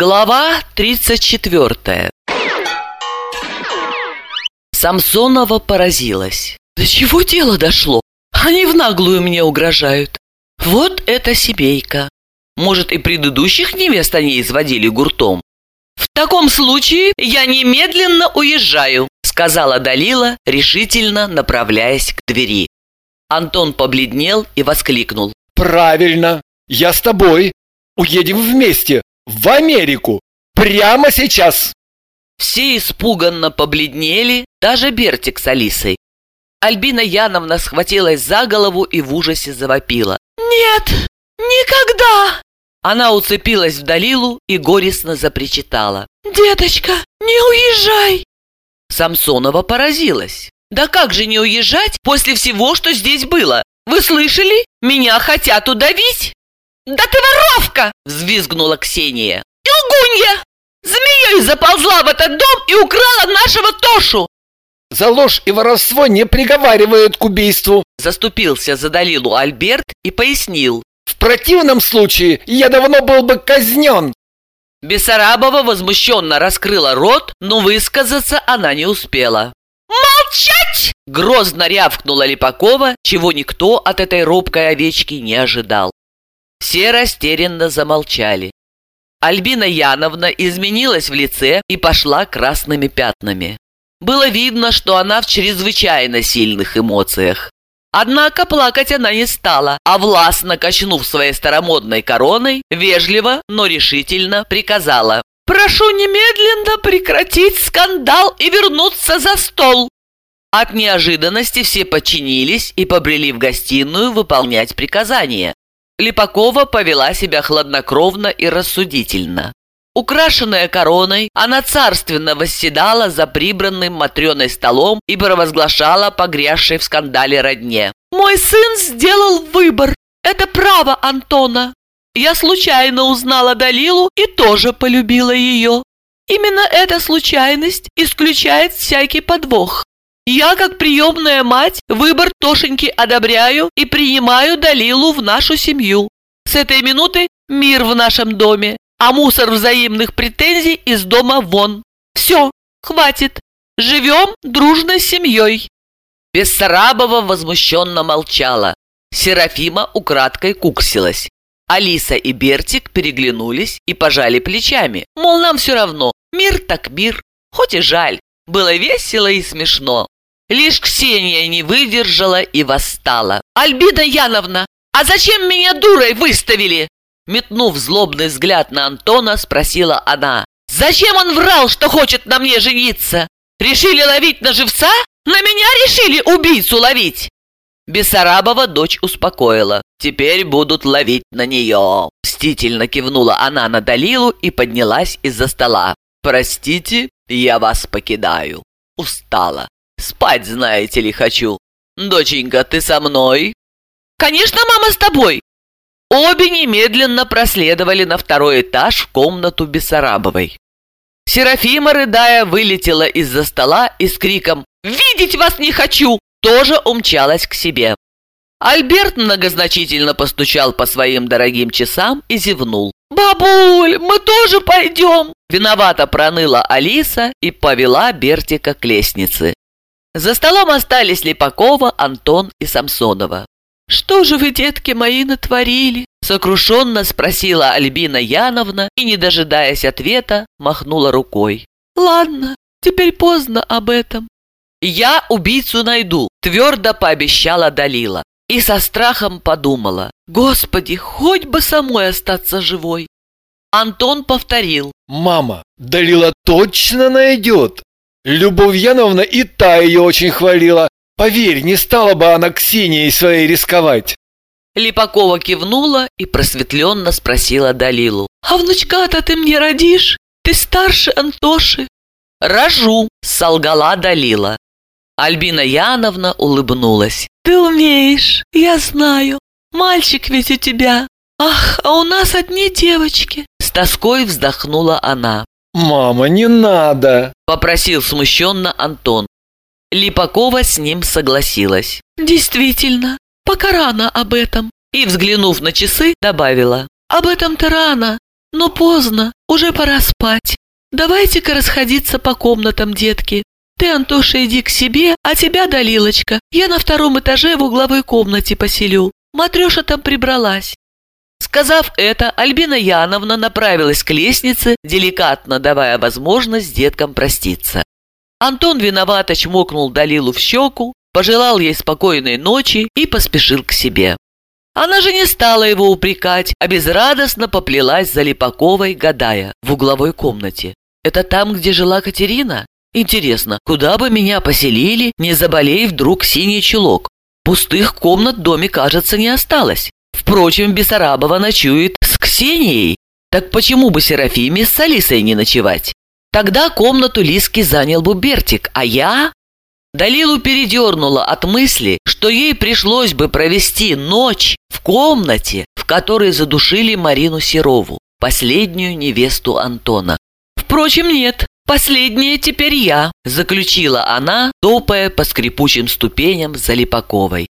Глава 34 Самсонова поразилась. До чего дело дошло? Они в наглую мне угрожают. Вот это семейка. Может, и предыдущих невест они изводили гуртом? В таком случае я немедленно уезжаю, сказала Далила, решительно направляясь к двери. Антон побледнел и воскликнул. Правильно, я с тобой. Уедем вместе, в Америку, прямо сейчас. Все испуганно побледнели, даже Бертик с Алисой. Альбина Яновна схватилась за голову и в ужасе завопила. «Нет, никогда!» Она уцепилась в Далилу и горестно запричитала. «Деточка, не уезжай!» Самсонова поразилась. «Да как же не уезжать после всего, что здесь было? Вы слышали? Меня хотят удавить!» «Да ты воровка!» – взвизгнула Ксения. «И лгунья! Змеей заползла в этот дом и украла нашего Тошу!» За ложь и воровство не приговаривают к убийству. Заступился за Далилу Альберт и пояснил. В противном случае я давно был бы казнен. Бессарабова возмущенно раскрыла рот, но высказаться она не успела. «Молчать!» – грозно рявкнула Липакова, чего никто от этой робкой овечки не ожидал. Все растерянно замолчали. Альбина Яновна изменилась в лице и пошла красными пятнами. Было видно, что она в чрезвычайно сильных эмоциях. Однако плакать она не стала, а властно качнув своей старомодной короной, вежливо, но решительно приказала «Прошу немедленно прекратить скандал и вернуться за стол!» От неожиданности все подчинились и побрели в гостиную выполнять приказания. Липакова повела себя хладнокровно и рассудительно. Украшенная короной, она царственно восседала за прибранным Матрёной столом и провозглашала погрязшей в скандале родне. «Мой сын сделал выбор. Это право Антона. Я случайно узнала Далилу и тоже полюбила ее. Именно эта случайность исключает всякий подвох. Я, как приемная мать, выбор Тошеньки одобряю и принимаю Далилу в нашу семью. С этой минуты мир в нашем доме а мусор взаимных претензий из дома вон. Все, хватит. Живем дружной семьей. Бессарабова возмущенно молчала. Серафима украдкой куксилась. Алиса и Бертик переглянулись и пожали плечами. Мол, нам все равно. Мир так мир. Хоть и жаль. Было весело и смешно. Лишь Ксения не выдержала и восстала. «Альбина Яновна, а зачем меня дурой выставили?» Метнув злобный взгляд на Антона, спросила она. «Зачем он врал, что хочет на мне жениться? Решили ловить на живца? На меня решили убийцу ловить?» Бессарабова дочь успокоила. «Теперь будут ловить на нее!» Мстительно кивнула она на Далилу и поднялась из-за стола. «Простите, я вас покидаю. Устала. Спать, знаете ли, хочу. Доченька, ты со мной?» «Конечно, мама с тобой!» Обе немедленно проследовали на второй этаж в комнату Бессарабовой. Серафима, рыдая, вылетела из-за стола и с криком «Видеть вас не хочу!» тоже умчалась к себе. Альберт многозначительно постучал по своим дорогим часам и зевнул. «Бабуль, мы тоже пойдем!» Виновато проныла Алиса и повела Бертика к лестнице. За столом остались Липакова, Антон и Самсонова. «Что же вы, детки мои, натворили?» Сокрушенно спросила Альбина Яновна и, не дожидаясь ответа, махнула рукой. «Ладно, теперь поздно об этом». «Я убийцу найду», – твердо пообещала Далила. И со страхом подумала. «Господи, хоть бы самой остаться живой!» Антон повторил. «Мама, Далила точно найдет!» Любовь Яновна и та ее очень хвалила. Поверь, не стала бы она Ксенией своей рисковать. Липакова кивнула и просветленно спросила Далилу. «А внучка-то ты мне родишь? Ты старше Антоши?» «Рожу», — солгала Далила. Альбина Яновна улыбнулась. «Ты умеешь, я знаю. Мальчик ведь у тебя. Ах, а у нас одни девочки!» С тоской вздохнула она. «Мама, не надо!» — попросил смущенно Антон. Липакова с ним согласилась. «Действительно, пока рано об этом». И, взглянув на часы, добавила. «Об этом-то рано. Но поздно, уже пора спать. Давайте-ка расходиться по комнатам, детки. Ты, Антоша, иди к себе, а тебя, Далилочка, я на втором этаже в угловой комнате поселю. Матреша там прибралась. Сказав это, Альбина Яновна направилась к лестнице, деликатно давая возможность деткам проститься. Антон виновато чмокнул Далилу в щеку, пожелал ей спокойной ночи и поспешил к себе. Она же не стала его упрекать, а безрадостно поплелась за Липаковой, гадая, в угловой комнате. Это там, где жила Катерина? Интересно, куда бы меня поселили, не заболей вдруг синий чулок? Пустых комнат в доме, кажется, не осталось. Впрочем, Бессарабова ночует с Ксенией. Так почему бы Серафиме с Алисой не ночевать? Тогда комнату Лиски занял бы Бертик, а я... Далилу передернула от мысли, что ей пришлось бы провести ночь в комнате, в которой задушили Марину Серову, последнюю невесту Антона. Впрочем, нет, последняя теперь я, заключила она, топая по скрипучим ступеням за Липаковой.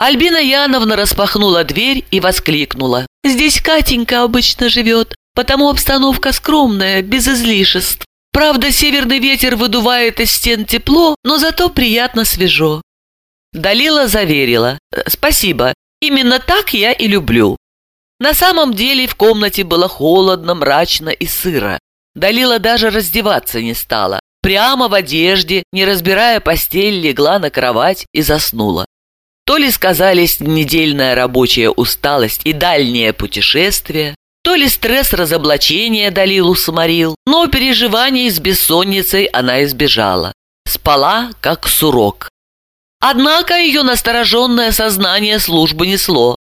Альбина Яновна распахнула дверь и воскликнула. «Здесь Катенька обычно живет, потому обстановка скромная, без излишеств. Правда, северный ветер выдувает из стен тепло, но зато приятно свежо. Далила заверила. «Спасибо, именно так я и люблю». На самом деле в комнате было холодно, мрачно и сыро. Далила даже раздеваться не стала. Прямо в одежде, не разбирая постель, легла на кровать и заснула. То ли сказались недельная рабочая усталость и дальнее путешествие, то ли стресс разоблачения Далилу сморил, но переживаний с бессонницей она избежала. Спала, как сурок. Однако ее настороженное сознание службы несло.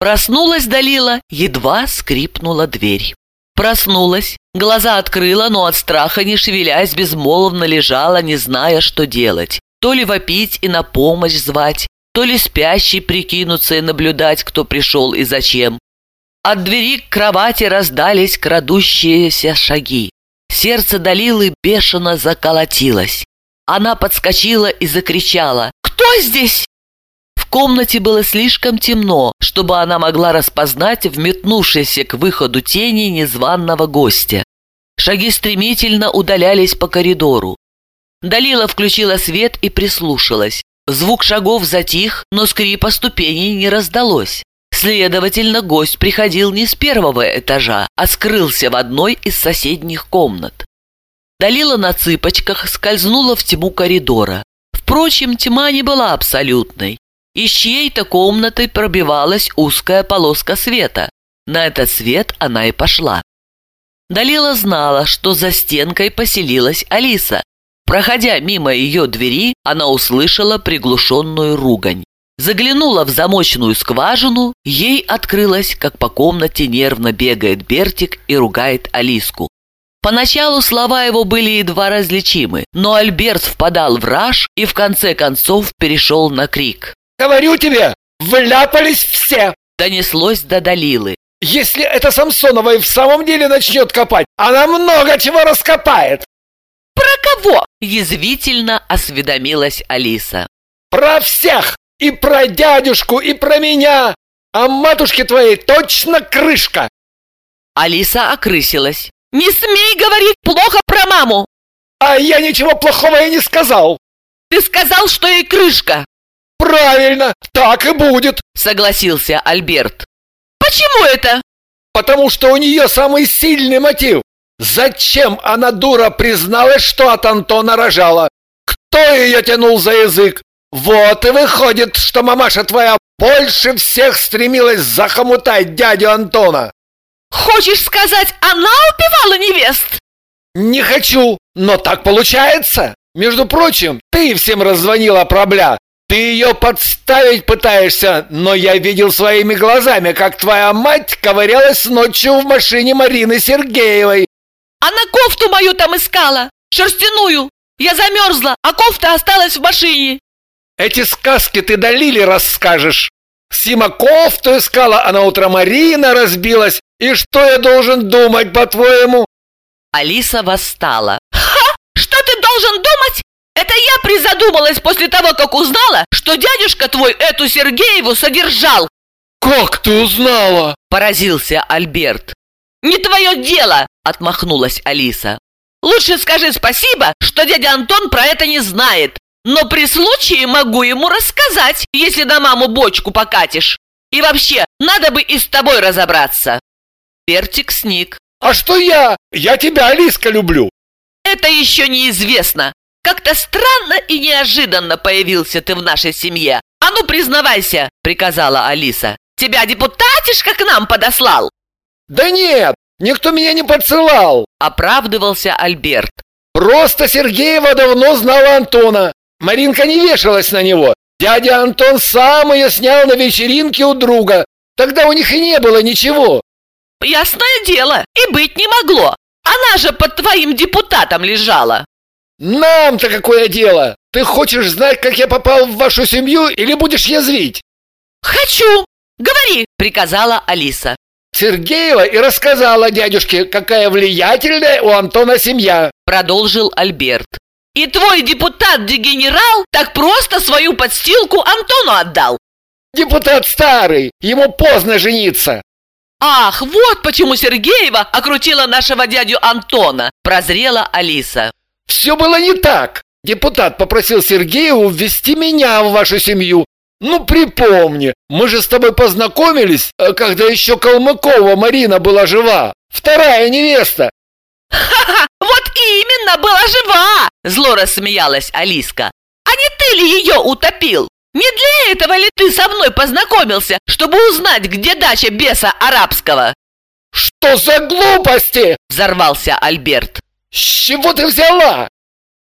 Проснулась Далила, едва скрипнула дверь. Проснулась, глаза открыла, но от страха не шевелясь безмолвно лежала, не зная, что делать. То ли вопить и на помощь звать, то ли спящий прикинуться и наблюдать, кто пришел и зачем. От двери к кровати раздались крадущиеся шаги. Сердце Далилы бешено заколотилось. Она подскочила и закричала «Кто здесь?» В комнате было слишком темно, чтобы она могла распознать вметнувшийся к выходу тени незваного гостя. Шаги стремительно удалялись по коридору. Далила включила свет и прислушалась. Звук шагов затих, но скрипа ступеней не раздалось. Следовательно, гость приходил не с первого этажа, а скрылся в одной из соседних комнат. Далила на цыпочках скользнула в тьму коридора. Впрочем, тьма не была абсолютной. Из чьей-то комнаты пробивалась узкая полоска света. На этот свет она и пошла. Далила знала, что за стенкой поселилась Алиса. Проходя мимо ее двери, она услышала приглушенную ругань. Заглянула в замочную скважину, ей открылось, как по комнате нервно бегает Бертик и ругает Алиску. Поначалу слова его были едва различимы, но Альберт впадал в раж и в конце концов перешел на крик. «Говорю тебе, вляпались все!» Донеслось до Далилы. «Если эта Самсонова и в самом деле начнет копать, она много чего раскопает!» «Про кого?» – язвительно осведомилась Алиса. «Про всех! И про дядюшку, и про меня! А матушке твоей точно крышка!» Алиса окрысилась. «Не смей говорить плохо про маму!» «А я ничего плохого и не сказал!» «Ты сказал, что ей крышка!» «Правильно, так и будет!» Согласился Альберт. «Почему это?» «Потому что у нее самый сильный мотив. Зачем она, дура, призналась, что от Антона рожала? Кто ее тянул за язык? Вот и выходит, что мамаша твоя больше всех стремилась захомутать дядю Антона. Хочешь сказать, она убивала невест? Не хочу, но так получается. Между прочим, ты всем раззвонила про бля. Ты ее подставить пытаешься, но я видел своими глазами, как твоя мать ковырялась ночью в машине Марины Сергеевой. Она кофту мою там искала, шерстяную. Я замерзла, а кофта осталась в машине. Эти сказки ты до Лили расскажешь. Сима кофту искала, а на утро Марина разбилась. И что я должен думать, по-твоему?» Алиса восстала. «Ха! Что ты должен думать? Это я призадумалась после того, как узнала, что дядюшка твой эту Сергееву содержал!» «Как ты узнала?» – поразился Альберт. Не твое дело!» – отмахнулась Алиса. «Лучше скажи спасибо, что дядя Антон про это не знает. Но при случае могу ему рассказать, если на маму бочку покатишь. И вообще, надо бы и с тобой разобраться». Пертик сник. А что я? Я тебя, Алиска, люблю. Это еще неизвестно. Как-то странно и неожиданно появился ты в нашей семье. А ну, признавайся, приказала Алиса. Тебя депутатишка к нам подослал? Да нет, никто меня не подсылал, оправдывался Альберт. Просто Сергеева давно знала Антона. Маринка не вешалась на него. Дядя Антон сам ее снял на вечеринке у друга. Тогда у них и не было ничего. Ясное дело, и быть не могло. Она же под твоим депутатом лежала. Нам-то какое дело? Ты хочешь знать, как я попал в вашу семью или будешь язвить? Хочу. Говори, приказала Алиса. Сергеева и рассказала дядюшке, какая влиятельная у Антона семья, продолжил Альберт. И твой депутат-дегенерал так просто свою подстилку Антону отдал. Депутат старый, ему поздно жениться. «Ах, вот почему Сергеева окрутила нашего дядю Антона!» – прозрела Алиса. «Все было не так. Депутат попросил Сергееву ввести меня в вашу семью. Ну, припомни, мы же с тобой познакомились, э, когда еще Калмыкова Марина была жива. Вторая невеста!» «Ха-ха! Вот именно, была жива!» – зло рассмеялась Алиска. «А не ты ли ее утопил?» Не для этого ли ты со мной познакомился, чтобы узнать, где дача беса арабского?» «Что за глупости?» – взорвался Альберт. «С чего ты взяла?»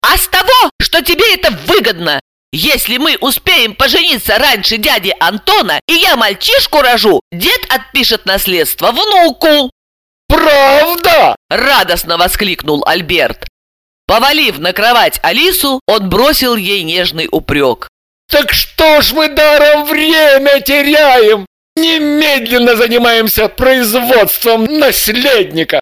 «А с того, что тебе это выгодно. Если мы успеем пожениться раньше дяди Антона, и я мальчишку рожу, дед отпишет наследство внуку». «Правда?» – радостно воскликнул Альберт. Повалив на кровать Алису, он бросил ей нежный упрек. Так что ж мы даром время теряем? Немедленно занимаемся производством наследника.